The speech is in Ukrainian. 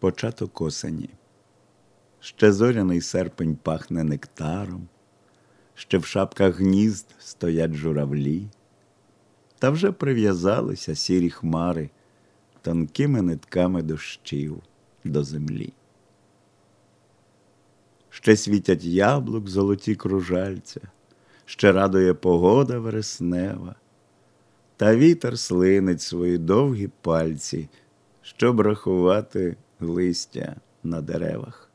Початок осені. Ще зоряний серпень пахне нектаром, ще в шапках гнізд стоять журавлі, та вже прив'язалися сірі хмари тонкими нитками дощів до землі. Ще світять яблук золоті кружальця, ще радує погода вереснева, та вітер слинить свої довгі пальці, щоб рахувати листя на деревах.